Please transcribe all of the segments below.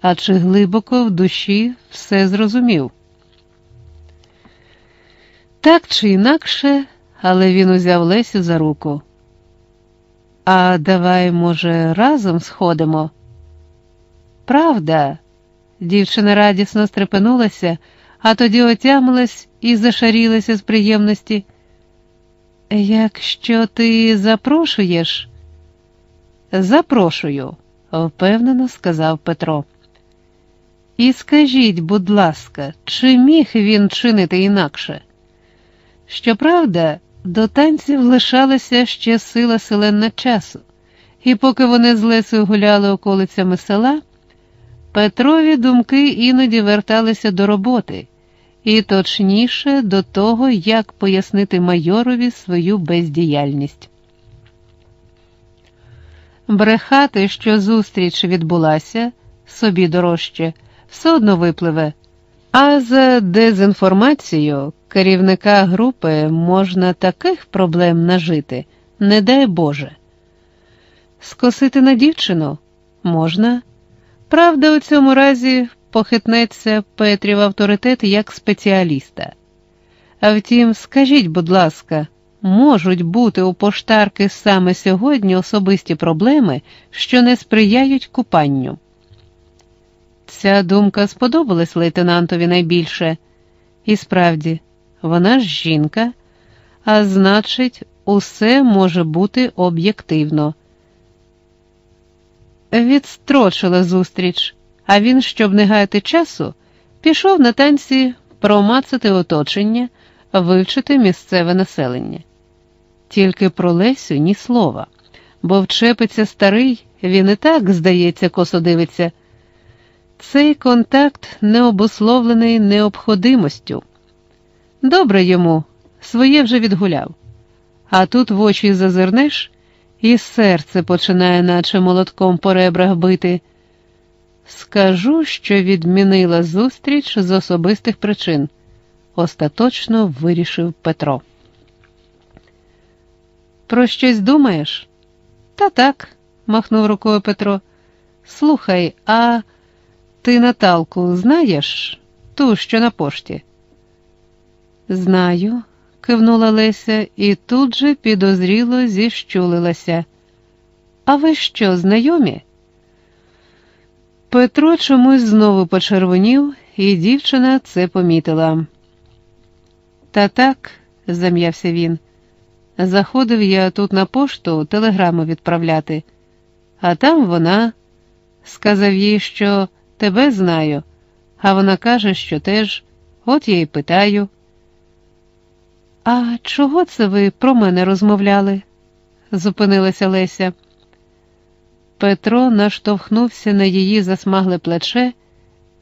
а чи глибоко в душі все зрозумів. Так чи інакше, але він узяв Лесю за руку. А давай, може, разом сходимо? Правда, дівчина радісно стрепенулася, а тоді отямилась і зашарілася з приємності. Якщо ти запрошуєш, запрошую, впевнено сказав Петро. І скажіть, будь ласка, чи міг він чинити інакше? Щоправда, до танців лишалася ще сила селенна часу, і поки вони з Лесою гуляли околицями села, Петрові думки іноді верталися до роботи, і точніше до того, як пояснити майорові свою бездіяльність. Брехати, що зустріч відбулася, собі дорожче, все одно випливе. А за дезінформацією керівника групи можна таких проблем нажити, не дай Боже. Скосити на дівчину можна. Правда, у цьому разі похитнеться Петрів авторитет як спеціаліста. А втім, скажіть, будь ласка, можуть бути у поштарки саме сьогодні особисті проблеми, що не сприяють купанню. Ця думка сподобалась лейтенантові найбільше, і справді, вона ж жінка, а значить, усе може бути об'єктивно. Відстрочила зустріч, а він, щоб не гаяти часу, пішов на танці промацати оточення, вивчити місцеве населення. Тільки про Лесю ні слова, бо вчепиться старий, він і так, здається, косо дивиться. Цей контакт не обусловлений необходимостю. Добре йому, своє вже відгуляв. А тут в очі зазирнеш, і серце починає, наче молотком по ребрах бити. Скажу, що відмінила зустріч з особистих причин, остаточно вирішив Петро. Про щось думаєш? Та так, махнув рукою Петро. Слухай, а ти Наталку знаєш ту, що на пошті? Знаю, кивнула Леся і тут же підозріло зіщулилася. А ви що, знайомі? Петро чомусь знову почервонів, і дівчина це помітила. Та так, зам'явся він, заходив я тут на пошту телеграму відправляти, а там вона сказав їй, що тебе знаю, а вона каже, що теж, от я й питаю. А чого це ви про мене розмовляли? зупинилася Леся. Петро наштовхнувся на її засмагле плече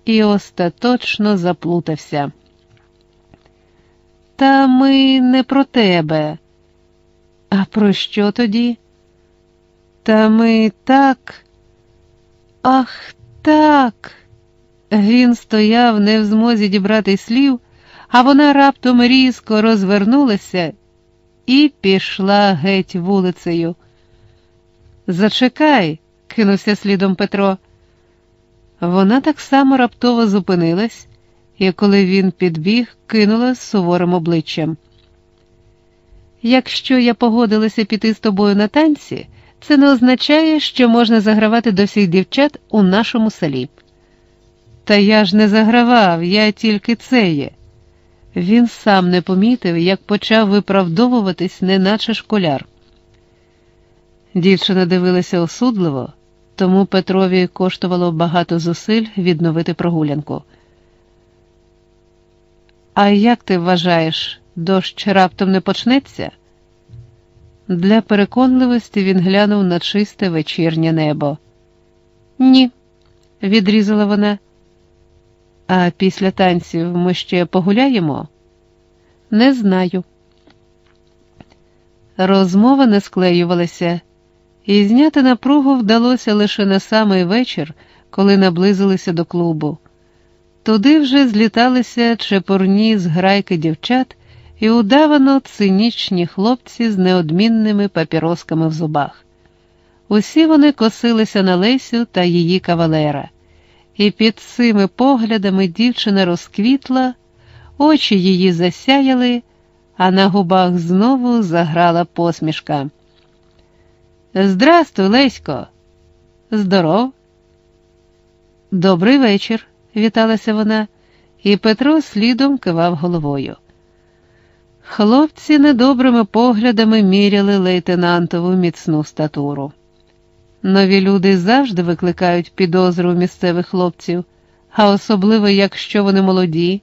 і остаточно заплутався. Та ми не про тебе. А про що тоді? Та ми так. Ах, так. Він стояв не в змозі дібрати слів, а вона раптом різко розвернулася і пішла геть вулицею. Зачекай, кинувся слідом Петро. Вона так само раптово зупинилась, і коли він підбіг, кинула з суворим обличчям. Якщо я погодилася піти з тобою на танці, це не означає, що можна загравати до всіх дівчат у нашому селі. Та я ж не загравав, я тільки це є. Він сам не помітив, як почав виправдовуватись, неначе школяр. Дівчина дивилася осудливо, тому Петрові коштувало багато зусиль відновити прогулянку. А як ти вважаєш, дощ раптом не почнеться? Для переконливості він глянув на чисте вечірнє небо. Ні, відрізала вона. А після танців ми ще погуляємо? Не знаю. Розмова не склеювалася, і зняти напругу вдалося лише на самий вечір, коли наблизилися до клубу. Туди вже зліталися чепурні зграйки дівчат і удавано цинічні хлопці з неодмінними папіросками в зубах. Усі вони косилися на Лесю та її кавалера і під цими поглядами дівчина розквітла, очі її засяяли, а на губах знову заграла посмішка. Здрастуй, Лесько. Здоров. Добрий вечір, віталася вона, і Петро слідом кивав головою. Хлопці недобрими поглядами міряли лейтенантову міцну статуру. Нові люди завжди викликають підозру місцевих хлопців, а особливо якщо вони молоді,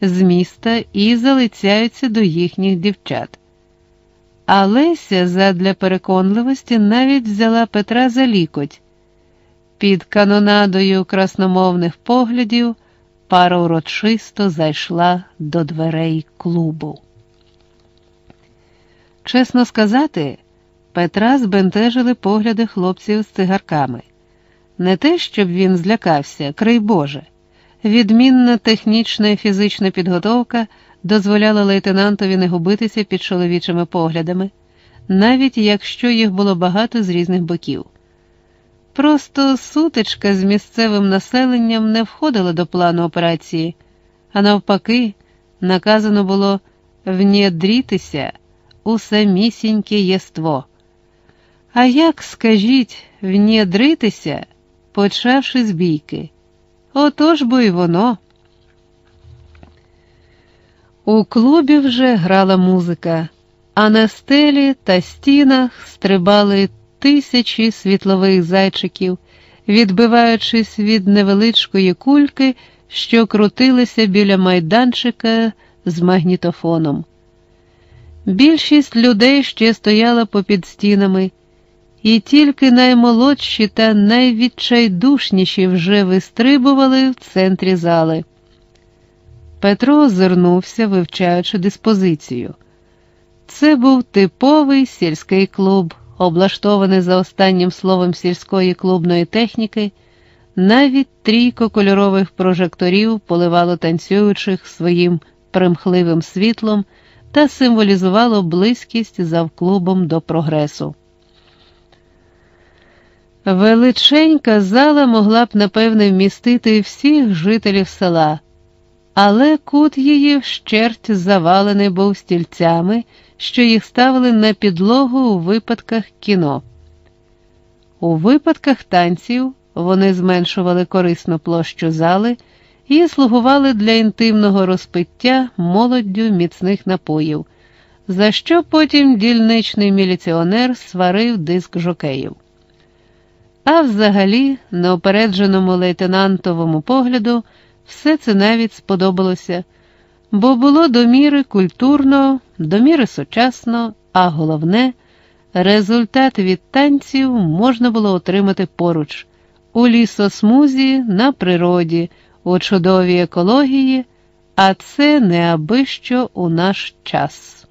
з міста і залицяються до їхніх дівчат. А Леся задля переконливості навіть взяла Петра за лікоть. Під канонадою красномовних поглядів пара урочисто зайшла до дверей клубу. Чесно сказати, Петра збентежили погляди хлопців з цигарками. Не те, щоб він злякався, крий Боже. Відмінна технічна і фізична підготовка дозволяла лейтенантові не губитися під чоловічими поглядами, навіть якщо їх було багато з різних боків. Просто сутичка з місцевим населенням не входила до плану операції, а навпаки, наказано було внідрітися у самісіньке єство. А як, скажіть, внідритися, почавши з бійки? Отож бо й воно. У клубі вже грала музика, а на стелі та стінах стрибали тисячі світлових зайчиків, відбиваючись від невеличкої кульки, що крутилися біля майданчика з магнітофоном. Більшість людей ще стояла попід стінами, і тільки наймолодші та найвідчайдушніші вже вистрибували в центрі зали. Петро озирнувся, вивчаючи диспозицію. Це був типовий сільський клуб, облаштований за останнім словом сільської клубної техніки. Навіть трійко кольорових прожекторів поливало танцюючих своїм примхливим світлом та символізувало близькість завклубом до прогресу. Величенька зала могла б, напевне, вмістити всіх жителів села, але кут її вщерть завалений був стільцями, що їх ставили на підлогу у випадках кіно. У випадках танців вони зменшували корисну площу зали і слугували для інтимного розпиття молоддю міцних напоїв, за що потім дільничний міліціонер сварив диск жокеїв. А взагалі, на опередженому лейтенантовому погляду, все це навіть сподобалося, бо було до міри культурно, до міри сучасно, а головне, результат від танців можна було отримати поруч, у лісосмузі, на природі, у чудовій екології, а це не аби що у наш час.